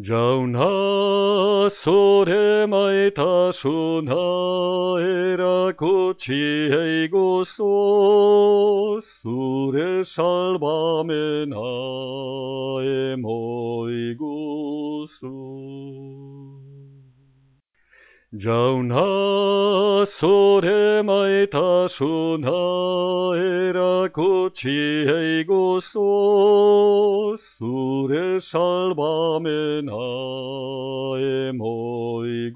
Jauna zure maitasuna erakutsi eiguzu, zure salvamena emoiguzu. Jauna zure maitasuna erakutsi eiguzu, Sálvame en Haem, hoy